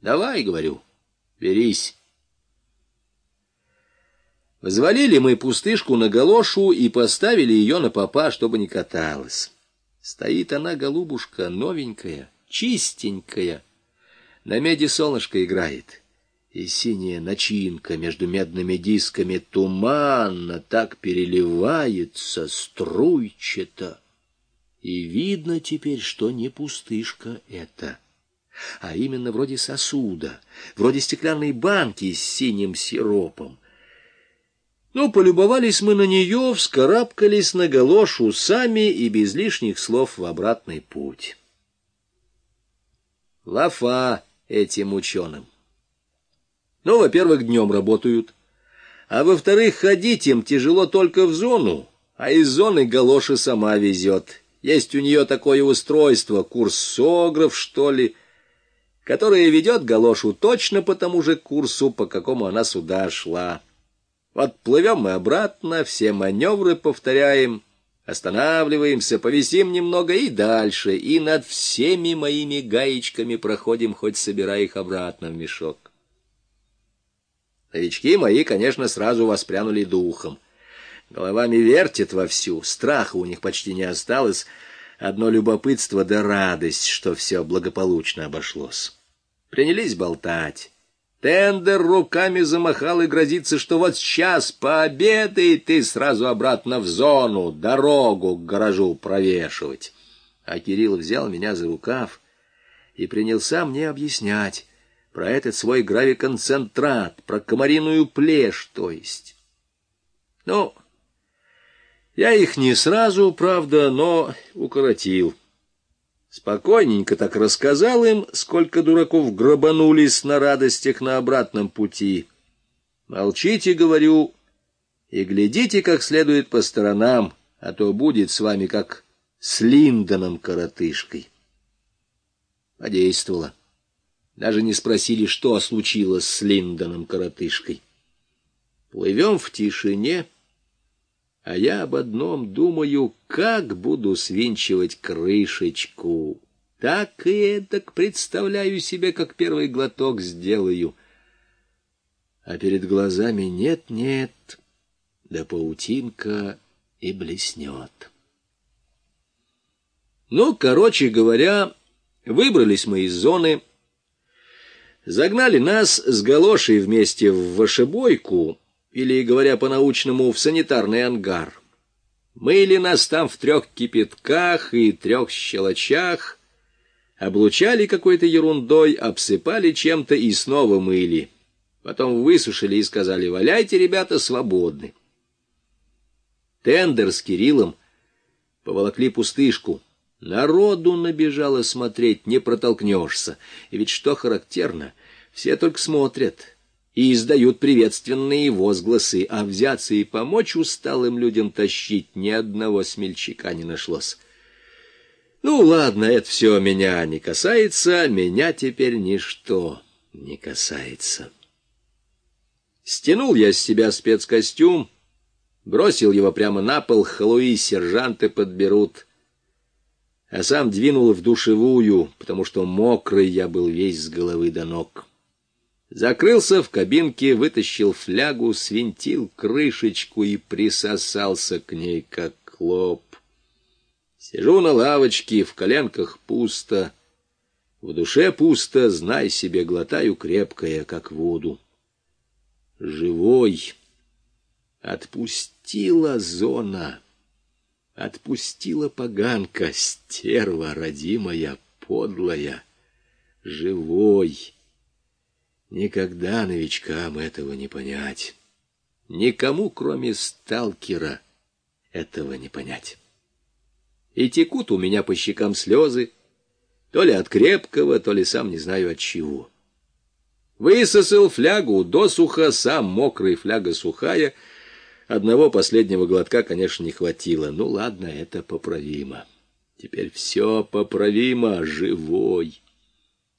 Давай, говорю, берись. Взвалили мы пустышку на галошу и поставили ее на попа, чтобы не каталась. Стоит она, голубушка, новенькая, чистенькая. На меди солнышко играет, и синяя начинка между медными дисками туманно так переливается струйчато. И видно теперь, что не пустышка это, а именно вроде сосуда, вроде стеклянной банки с синим сиропом. Ну, полюбовались мы на нее, вскарабкались на галошу сами и без лишних слов в обратный путь. Лафа этим ученым. Ну, во-первых, днем работают, а во-вторых, ходить им тяжело только в зону, а из зоны галоши сама везет. Есть у нее такое устройство, курсограф, что ли, которое ведет галошу точно по тому же курсу, по какому она сюда шла. Вот плывем мы обратно, все маневры повторяем, останавливаемся, повисим немного и дальше, и над всеми моими гаечками проходим, хоть собирая их обратно в мешок. Новички мои, конечно, сразу воспрянули духом. Головами вертит вовсю, страха у них почти не осталось, одно любопытство да радость, что все благополучно обошлось. Принялись болтать. Тендер руками замахал и грозится, что вот сейчас пообедай ты сразу обратно в зону, дорогу к гаражу провешивать. А Кирилл взял меня за рукав и принялся мне объяснять про этот свой гравиконцентрат, про комариную плешь, то есть. Ну, я их не сразу, правда, но укоротил. Спокойненько так рассказал им, сколько дураков грабанулись на радостях на обратном пути. Молчите, говорю, и глядите как следует по сторонам, а то будет с вами как с Линдоном коротышкой. Подействовало. Даже не спросили, что случилось с Линдоном коротышкой. Плывем в тишине, а я об одном думаю, как буду свинчивать крышечку. Так и так представляю себе, как первый глоток сделаю. А перед глазами нет-нет, да паутинка и блеснет. Ну, короче говоря, выбрались мы из зоны, загнали нас с галошей вместе в вошебойку, или, говоря по-научному, в санитарный ангар. Мыли нас там в трех кипятках и трех щелочах, облучали какой-то ерундой, обсыпали чем-то и снова мыли. Потом высушили и сказали, валяйте, ребята, свободны. Тендер с Кириллом поволокли пустышку. Народу набежало смотреть, не протолкнешься. И ведь что характерно, все только смотрят и издают приветственные возгласы, а взяться и помочь усталым людям тащить ни одного смельчака не нашлось. Ну, ладно, это все меня не касается, меня теперь ничто не касается. Стянул я с себя спецкостюм, бросил его прямо на пол, халуи сержанты подберут, а сам двинул в душевую, потому что мокрый я был весь с головы до ног. Закрылся в кабинке, вытащил флягу, свинтил крышечку и присосался к ней, как клоп. Сижу на лавочке, в коленках пусто, в душе пусто, знай себе, глотаю крепкое, как воду. Живой. Отпустила зона. Отпустила поганка, стерва родимая, подлая. Живой. Никогда новичкам этого не понять. Никому, кроме сталкера, этого не понять. И текут у меня по щекам слезы, то ли от крепкого, то ли сам не знаю от чего. Высосал флягу досуха, сам мокрый, фляга сухая. Одного последнего глотка, конечно, не хватило. Ну ладно, это поправимо. Теперь все поправимо, живой.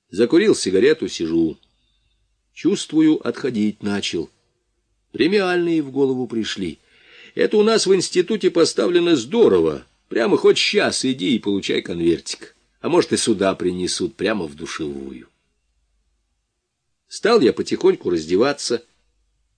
Закурил сигарету, сижу. Чувствую, отходить начал. Премиальные в голову пришли. Это у нас в институте поставлено здорово. Прямо хоть сейчас иди и получай конвертик. А может, и сюда принесут, прямо в душевую. Стал я потихоньку раздеваться,